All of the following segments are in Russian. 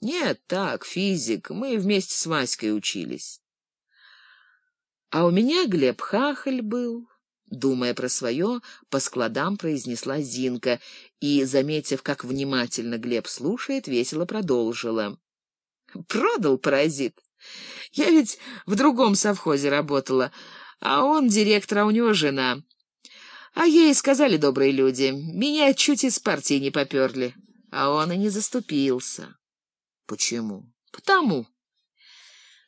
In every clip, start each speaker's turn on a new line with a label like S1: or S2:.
S1: Нет, так, физик. Мы вместе с Васькой учились. А у меня Глеб Хахаль был. Думая про свое, по складам произнесла Зинка и, заметив, как внимательно Глеб слушает, весело продолжила. «Продал паразит. Я ведь в другом совхозе работала, а он директор, а у него жена. А ей сказали добрые люди, меня чуть из партии не поперли, а он и не заступился». «Почему?» «Потому».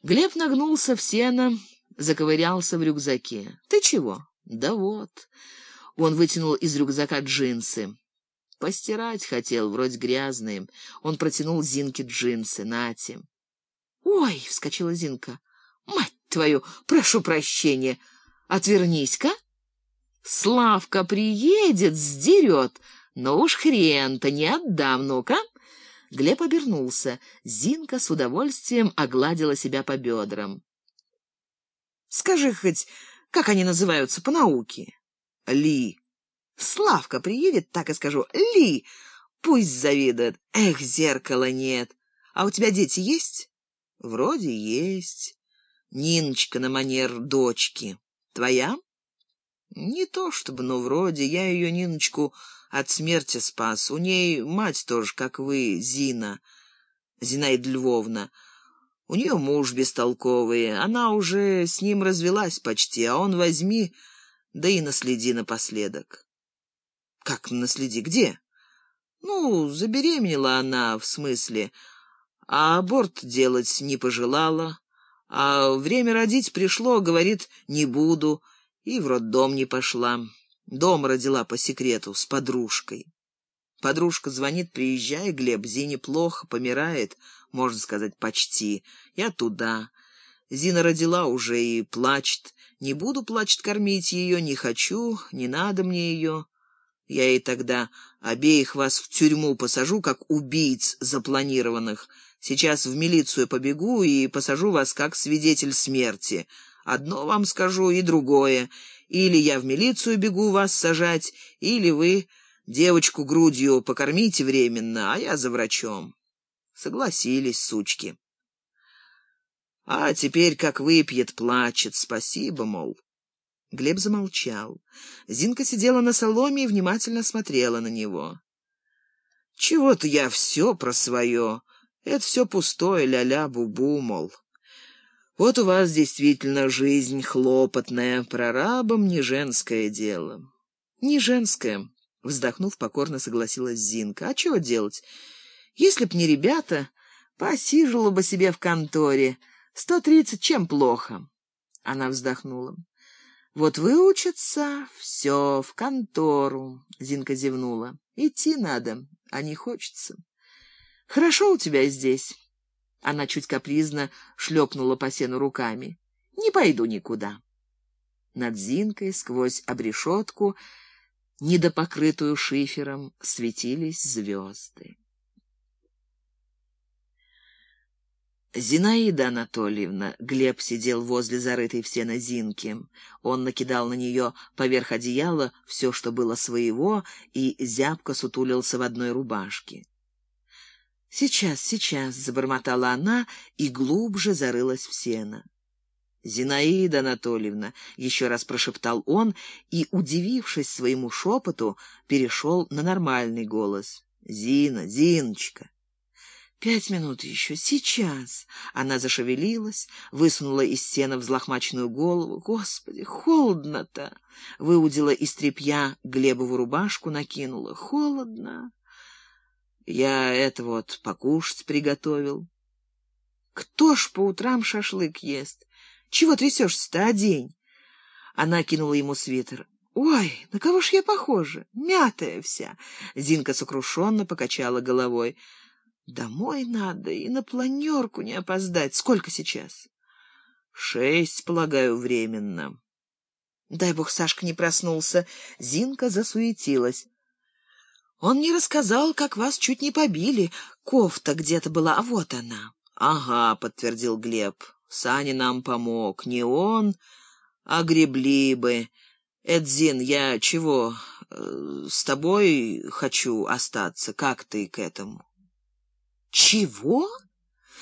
S1: Глеб нагнулся в сено, заковырялся в рюкзаке. «Ты чего?» Да вот. Он вытянул из рюкзака джинсы. Постирать хотел, вроде грязные. Он протянул Зинке джинсы. Нате. «Ой!» — вскочила Зинка. «Мать твою! Прошу прощения! Отвернись-ка!» «Славка приедет, сдерет, но уж хрен-то не отдам, ну-ка!» Глеб обернулся. Зинка с удовольствием огладила себя по бедрам. «Скажи хоть, как они называются по науке? Ли. Славка приедет, так и скажу. Ли. Пусть завидует. Эх, зеркала нет. А у тебя дети есть? Вроде есть. Ниночка на манер дочки. Твоя? Не то чтобы, но вроде. Я ее, Ниночку, от смерти спас. У ней мать тоже, как вы, Зина. Зинаида Львовна. У нее муж бестолковый, она уже с ним развелась почти, а он возьми, да и наследи напоследок. Как наследи? Где? Ну, забеременела она, в смысле, а аборт делать не пожелала, а время родить пришло, говорит, не буду, и в роддом не пошла. Дом родила по секрету, с подружкой. Подружка звонит, приезжай, Глеб, Зине плохо, помирает, можно сказать, почти. Я туда. Зина родила уже и плачет. Не буду, плачет, кормить ее, не хочу, не надо мне ее. Я ей тогда обеих вас в тюрьму посажу, как убийц запланированных. Сейчас в милицию побегу и посажу вас как свидетель смерти. Одно вам скажу и другое. Или я в милицию бегу вас сажать, или вы девочку грудью покормите временно, а я за врачом. Согласились, сучки. А теперь, как выпьет, плачет. Спасибо, мол. Глеб замолчал. Зинка сидела на соломе и внимательно смотрела на него. «Чего-то я все про свое. Это все пустое, ля-ля, бу-бу, мол. Вот у вас действительно жизнь хлопотная, прорабом не женское дело». «Не женское», — вздохнув, покорно согласилась Зинка. «А чего делать? Если б не ребята, посиживала бы себе в конторе. Сто тридцать чем плохо?» Она вздохнула. «Вот выучатся, все, в контору», — Зинка зевнула. «Идти надо, а не хочется». «Хорошо у тебя здесь». Она чуть капризно шлепнула по сену руками. «Не пойду никуда». Над Зинкой сквозь обрешетку, недопокрытую шифером, светились звезды. Зинаида Анатольевна, Глеб сидел возле зарытой в сено Зинки. Он накидал на нее поверх одеяла все, что было своего, и зябко сутулился в одной рубашке. «Сейчас, сейчас», — забормотала она и глубже зарылась в сено. «Зинаида Анатольевна», — еще раз прошептал он и, удивившись своему шепоту, перешел на нормальный голос. «Зина, Зиночка». «Пять минут еще, сейчас!» Она зашевелилась, высунула из сена взлохмаченную голову. «Господи, холодно-то!» Выудила из тряпья Глебову рубашку, накинула. «Холодно!» «Я это вот покушать приготовил». «Кто ж по утрам шашлык ест? Чего трясешься-то, одень?» Она кинула ему свитер. «Ой, на кого ж я похожа? Мятая вся!» Зинка сокрушенно покачала головой. Домой надо и на планерку не опоздать. Сколько сейчас? Шесть, полагаю, временно. Дай бог Сашка не проснулся. Зинка засуетилась. Он не рассказал, как вас чуть не побили. Кофта где-то была, а вот она. Ага, подтвердил Глеб. Саня нам помог. Не он, а гребли бы. Эдзин, я чего, э, с тобой хочу остаться. Как ты к этому? Чего?